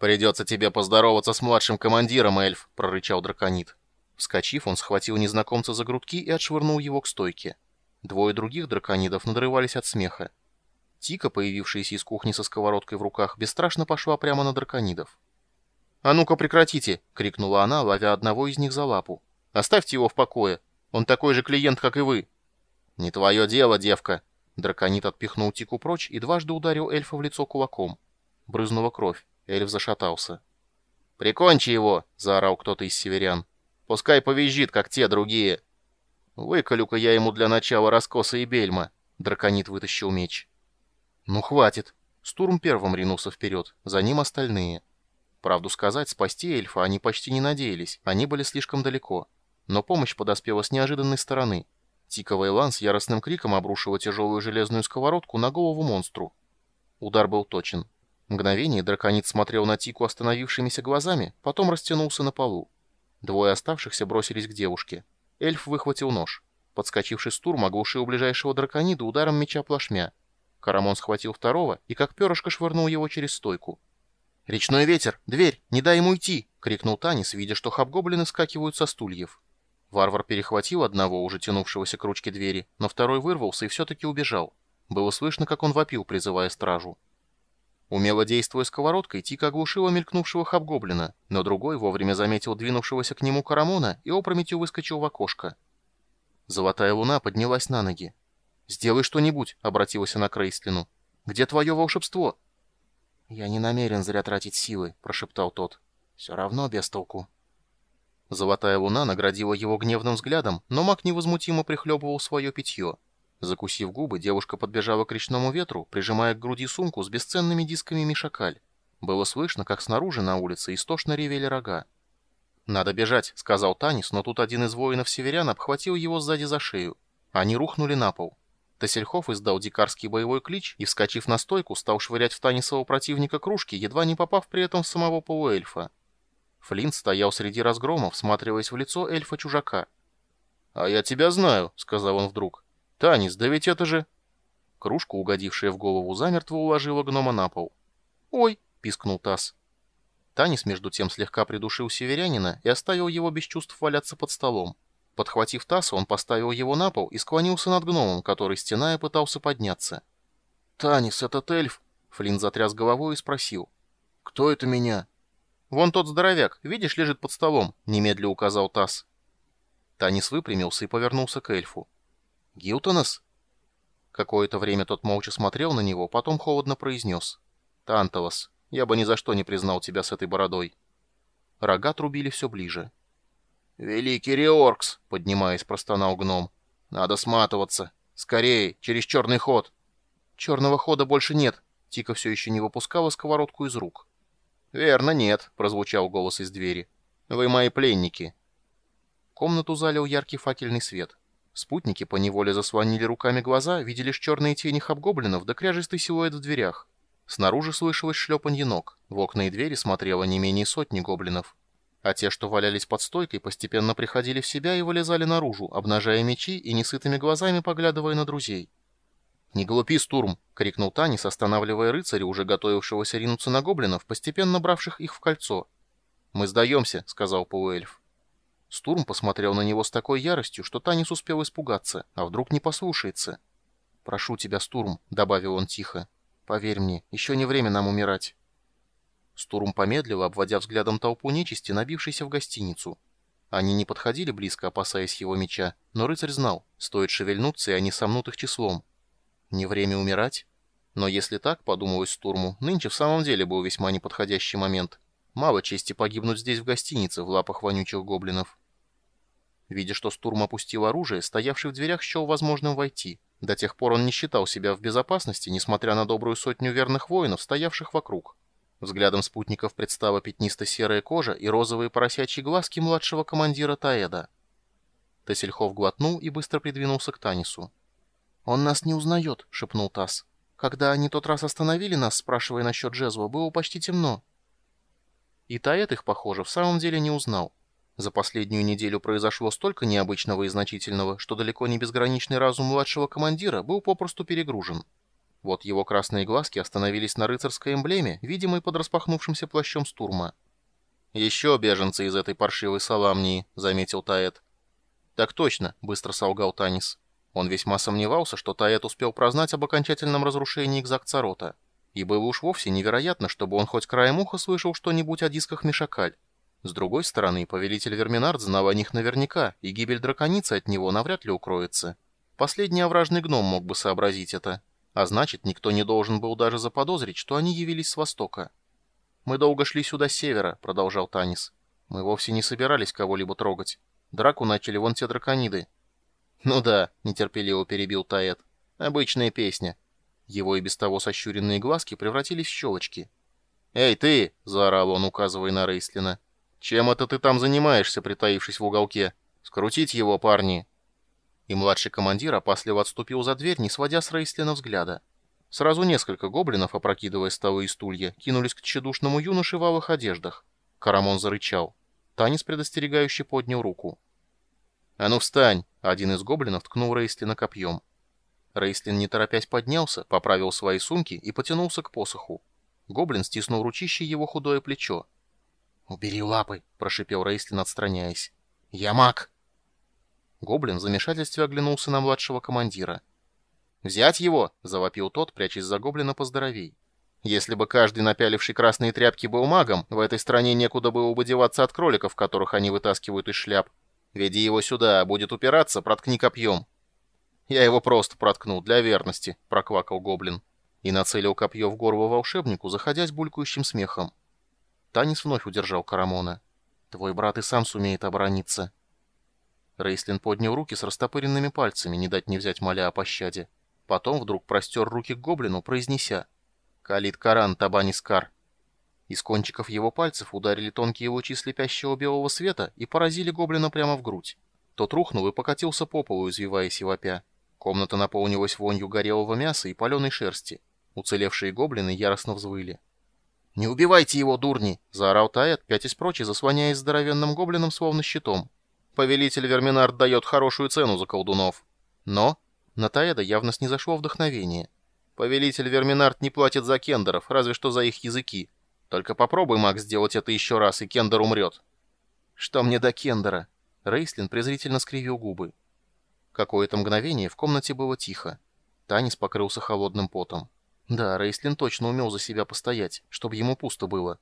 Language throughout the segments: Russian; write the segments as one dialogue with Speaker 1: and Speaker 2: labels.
Speaker 1: «Придется тебе поздороваться с младшим командиром, эльф», — прорычал драконит. Вскочив, он схватил незнакомца за грудки и отшвырнул его к стойке. Двое других драконидов надрывались от смеха. Тика, появившаяся из кухни со сковородкой в руках, бесстрашно пошла прямо на драконидов. «А ну-ка прекратите!» — крикнула она, ловя одного из них за лапу. «Оставьте его в покое. Он такой же клиент, как и вы». «Не твое дело, девка!» Драконит отпихнул Тику прочь и дважды ударил эльфа в лицо кулаком. Брызнула кровь. Эльф зашатался. «Прикончи его!» — заорал кто-то из северян. «Пускай повизжит, как те другие!» «Выколю-ка я ему для начала раскоса и бельма!» Драконит вытащил меч. «Ну, хватит!» Стурм первым ринулся вперед, за ним остальные. Правду сказать, спасти эльфа они почти не надеялись, они были слишком далеко. Но помощь подоспела с неожиданной стороны. Тиковый лан с яростным криком обрушила тяжелую железную сковородку на голову монстру. Удар был точен. Мгновение драконит смотрел на Тику остановившимися глазами, потом растянулся на полу. Двое оставшихся бросились к девушке. Эльф выхватил нож. Подскочивший Стурм оглушил ближайшего драконида ударом меча плашмя. Карамон схватил второго и как перышко швырнул его через стойку. «Речной ветер! Дверь! Не дай ему идти!» — крикнул Танис, видя, что хабгоблины скакивают со стульев. Варвар перехватил одного, уже тянувшегося к ручке двери, но второй вырвался и все-таки убежал. Было слышно, как он вопил, призывая стражу. Умело действуя сковородкой, Тика оглушила мелькнувшего хабгоблина, но другой вовремя заметил двинувшегося к нему Карамона и опрометью выскочил в окошко. Золотая луна поднялась на ноги. «Сделай что-нибудь», — обратилась она к Рейслину. «Где твое волшебство?» «Я не намерен зря тратить силы», — прошептал тот. «Все равно без толку». Золотая луна наградила его гневным взглядом, но маг невозмутимо прихлебывал свое питье. Закусив губы, девушка подбежала к речному ветру, прижимая к груди сумку с бесценными дисками мишакаль. Было слышно, как снаружи на улице истошно ревели рога. «Надо бежать», — сказал Танис, но тут один из воинов-северян обхватил его сзади за шею. Они рухнули на пол. Тасельхов издал дикарский боевой клич и, вскочив на стойку, стал швырять в Танисового противника кружки, едва не попав при этом в самого полуэльфа. Флинт стоял среди разгромов, всматриваясь в лицо эльфа-чужака. «А я тебя знаю», — сказал он вдруг. «Танис, да ведь это же...» Кружка, угодившая в голову, замертво уложила гнома на пол. «Ой!» — пискнул Тасс. Танис, между тем, слегка придушил северянина и оставил его без чувств валяться под столом. Подхватив Тасса, он поставил его на пол и склонился над гномом, который, стеная, пытался подняться. «Танис, этот эльф!» — Флинт затряс головой и спросил. «Кто это меня?» «Вон тот здоровяк, видишь, лежит под столом», — немедля указал Тасс. Танис выпрямился и повернулся к эльфу. «Гилтонос?» Какое-то время тот молча смотрел на него, потом холодно произнес. «Танталос, я бы ни за что не признал тебя с этой бородой». Рога трубили все ближе. «Великий Реоркс!» — поднимаясь, простонал гном. «Надо сматываться. Скорее, через черный ход!» «Черного хода больше нет!» Тика все еще не выпускала сковородку из рук. «Верно, нет», — прозвучал голос из двери. «Вы мои пленники». Комнату залил яркий факельный свет. Спутники поневоле заслонили руками глаза, видели лишь черные тени хабгоблинов да кряжистый силуэт в дверях. Снаружи слышалось шлепанье ног. В окна и двери смотрело не менее сотни гоблинов. А те, что валялись под стойкой, постепенно приходили в себя и вылезали наружу, обнажая мечи и несытыми глазами поглядывая на друзей. «Не глупи, Стурм!» — крикнул Танис, останавливая рыцаря, уже готовившегося ринуться на гоблинов, постепенно бравших их в кольцо. «Мы сдаемся», — сказал полуэльф. Стурм посмотрел на него с такой яростью, что Танис успел испугаться, а вдруг не послушается. «Прошу тебя, Стурм», — добавил он тихо. «Поверь мне, еще не время нам умирать». Стурм помедлил, обводя взглядом толпу нечисти, набившейся в гостиницу. Они не подходили близко, опасаясь его меча, но рыцарь знал, стоит шевельнуться, и они сомнут их числом. Не время умирать? Но если так, подумалось Стурму, нынче в самом деле был весьма неподходящий момент. Мало чести погибнуть здесь в гостинице, в лапах вонючих гоблинов. Видя, что Стурм опустил оружие, стоявший в дверях счел возможным войти. До тех пор он не считал себя в безопасности, несмотря на добрую сотню верных воинов, стоявших вокруг. Взглядом спутников предстала пятнисто-серая кожа и розовые поросячьи глазки младшего командира Таэда. Тесельхов глотнул и быстро придвинулся к Танису. «Он нас не узнает», — шепнул Тасс. «Когда они тот раз остановили нас, спрашивая насчет Джезва, было почти темно». И Таэт их, похоже, в самом деле не узнал. За последнюю неделю произошло столько необычного и значительного, что далеко не безграничный разум младшего командира был попросту перегружен. Вот его красные глазки остановились на рыцарской эмблеме, видимой под распахнувшимся плащом стурма. «Еще беженцы из этой паршивой Саламнии», — заметил Таэт. «Так точно», — быстро солгал Танис. Он весьма сомневался, что Таэт успел прознать об окончательном разрушении Экзакцарота. И было уж вовсе невероятно, чтобы он хоть краем уха слышал что-нибудь о дисках Мишакаль. С другой стороны, повелитель Верминард знал о них наверняка, и гибель драконицы от него навряд ли укроется. Последний овражный гном мог бы сообразить это. А значит, никто не должен был даже заподозрить, что они явились с востока. «Мы долго шли сюда с севера», — продолжал Танис. «Мы вовсе не собирались кого-либо трогать. Драку начали вон те дракониды». «Ну да», — нетерпеливо перебил Таэт. «Обычная песня». Его и без того сощуренные глазки превратились в щелочки. «Эй, ты!» — заорал он, указывая на Рейслина. «Чем это ты там занимаешься, притаившись в уголке? Скрутить его, парни!» И младший командир опасливо отступил за дверь, не сводя с Рейслина взгляда. Сразу несколько гоблинов, опрокидывая столы и стулья, кинулись к тщедушному юноше в алых одеждах. Карамон зарычал. Танис предостерегающе поднял руку. «А ну встань!» — один из гоблинов ткнул Рейслина копьем. Рейслин, не торопясь, поднялся, поправил свои сумки и потянулся к посоху. Гоблин стиснул ручище его худое плечо. «Убери лапы!» — прошипел Рейслин, отстраняясь. «Я маг!» Гоблин в замешательстве оглянулся на младшего командира. «Взять его!» — завопил тот, прячась за гоблина поздоровей. «Если бы каждый, напяливший красные тряпки, был магом, в этой стране некуда было бы деваться от кроликов, которых они вытаскивают из шляп. Веди его сюда, будет упираться, проткни копьем». «Я его просто проткнул, для верности», — проквакал гоблин. И нацелил копье в горло волшебнику, заходясь булькающим смехом. Танис вновь удержал Карамона. «Твой брат и сам сумеет оборониться». Рейслин поднял руки с растопыренными пальцами, не дать не взять моля о пощаде. Потом вдруг простер руки к гоблину, произнеся «Калит Каран Табанискар». Из кончиков его пальцев ударили тонкие лучи слепящего белого света и поразили гоблина прямо в грудь. Тот рухнул и покатился по полу, извиваясь и вопя. Комната наполнилась вонью горелого мяса и паленой шерсти. Уцелевшие гоблины яростно взвыли. «Не убивайте его, дурни!» — заорал Таэт, пятясь прочь и заслоняясь здоровенным гоблином словно щитом. «Повелитель Верминард дает хорошую цену за колдунов». Но на Таэда явно снизошло вдохновение. «Повелитель Верминард не платит за кендеров, разве что за их языки. Только попробуй, Макс, сделать это еще раз, и кендер умрет». «Что мне до кендера?» Рейслин презрительно скривил губы. Какое-то мгновение в комнате было тихо. Танис покрылся холодным потом. Да, Рейслин точно умел за себя постоять, чтобы ему пусто было.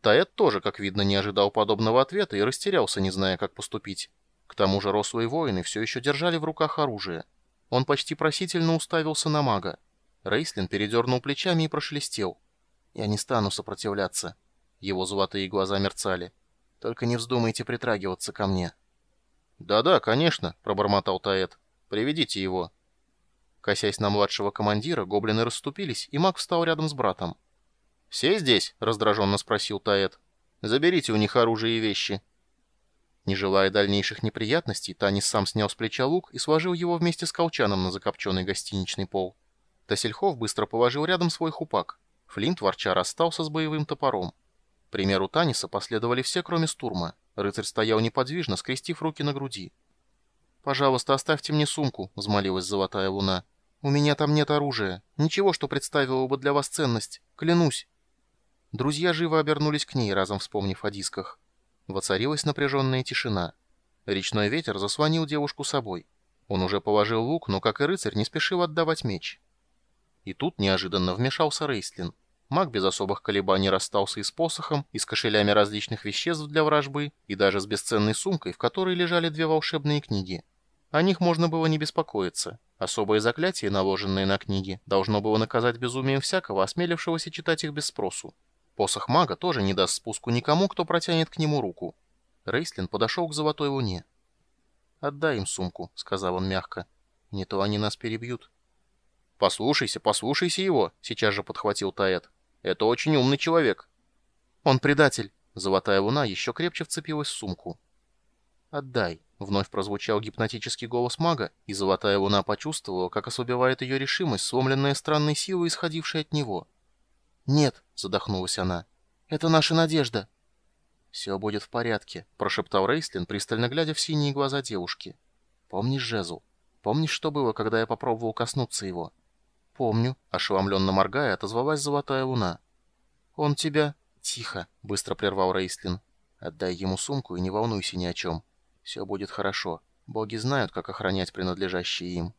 Speaker 1: Таэт тоже, как видно, не ожидал подобного ответа и растерялся, не зная, как поступить. К тому же рослые воины все еще держали в руках оружие. Он почти просительно уставился на мага. Рейслин передернул плечами и прошелестел. «Я не стану сопротивляться». Его золотые глаза мерцали. «Только не вздумайте притрагиваться ко мне». «Да-да, конечно», — пробормотал Таэт. «Приведите его». Косясь на младшего командира, гоблины расступились, и маг встал рядом с братом. «Все здесь?» — раздраженно спросил Таэт. «Заберите у них оружие и вещи». Не желая дальнейших неприятностей, Танис сам снял с плеча лук и сложил его вместе с колчаном на закопченный гостиничный пол. Тасельхов быстро положил рядом свой хупак. Флинт ворча расстался с боевым топором. примеру Таниса последовали все, кроме Стурма. Рыцарь стоял неподвижно, скрестив руки на груди. «Пожалуйста, оставьте мне сумку», — взмолилась Золотая Луна. «У меня там нет оружия. Ничего, что представило бы для вас ценность. Клянусь». Друзья живо обернулись к ней, разом вспомнив о дисках. Воцарилась напряженная тишина. Речной ветер заслонил девушку собой. Он уже положил лук, но, как и рыцарь, не спешил отдавать меч. И тут неожиданно вмешался Рейстлин. Маг без особых колебаний расстался и с посохом, и с кошелями различных веществ для вражбы, и даже с бесценной сумкой, в которой лежали две волшебные книги. О них можно было не беспокоиться. Особое заклятие, наложенное на книги, должно было наказать безумием всякого, осмелившегося читать их без спросу. Посох мага тоже не даст спуску никому, кто протянет к нему руку. Рейслин подошел к Золотой Луне. «Отдай им сумку», — сказал он мягко. «Не то они нас перебьют». «Послушайся, послушайся его», — сейчас же подхватил Таэт. «Это очень умный человек». «Он предатель». Золотая Луна еще крепче вцепилась в сумку. «Отдай», — вновь прозвучал гипнотический голос мага, и Золотая Луна почувствовала, как ослабевает ее решимость, сломленная странной силой, исходившей от него. «Нет», — задохнулась она, — «это наша надежда». «Все будет в порядке», — прошептал Рейслин, пристально глядя в синие глаза девушки. «Помнишь жезл? Помнишь, что было, когда я попробовал коснуться его?
Speaker 2: «Помню», — ошеломленно моргая, отозвалась Золотая Луна. «Он тебя...»
Speaker 1: «Тихо», — быстро прервал Рейстлин. «Отдай ему сумку и не волнуйся ни о чем. Все будет хорошо. Боги знают, как охранять принадлежащие им».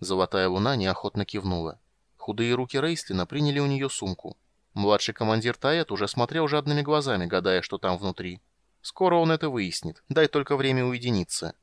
Speaker 1: Золотая Луна неохотно кивнула. Худые руки Рейстлина приняли у нее сумку. Младший командир Таэт уже смотрел жадными глазами, гадая, что там внутри. Скоро он это выяснит, дай только время уединиться.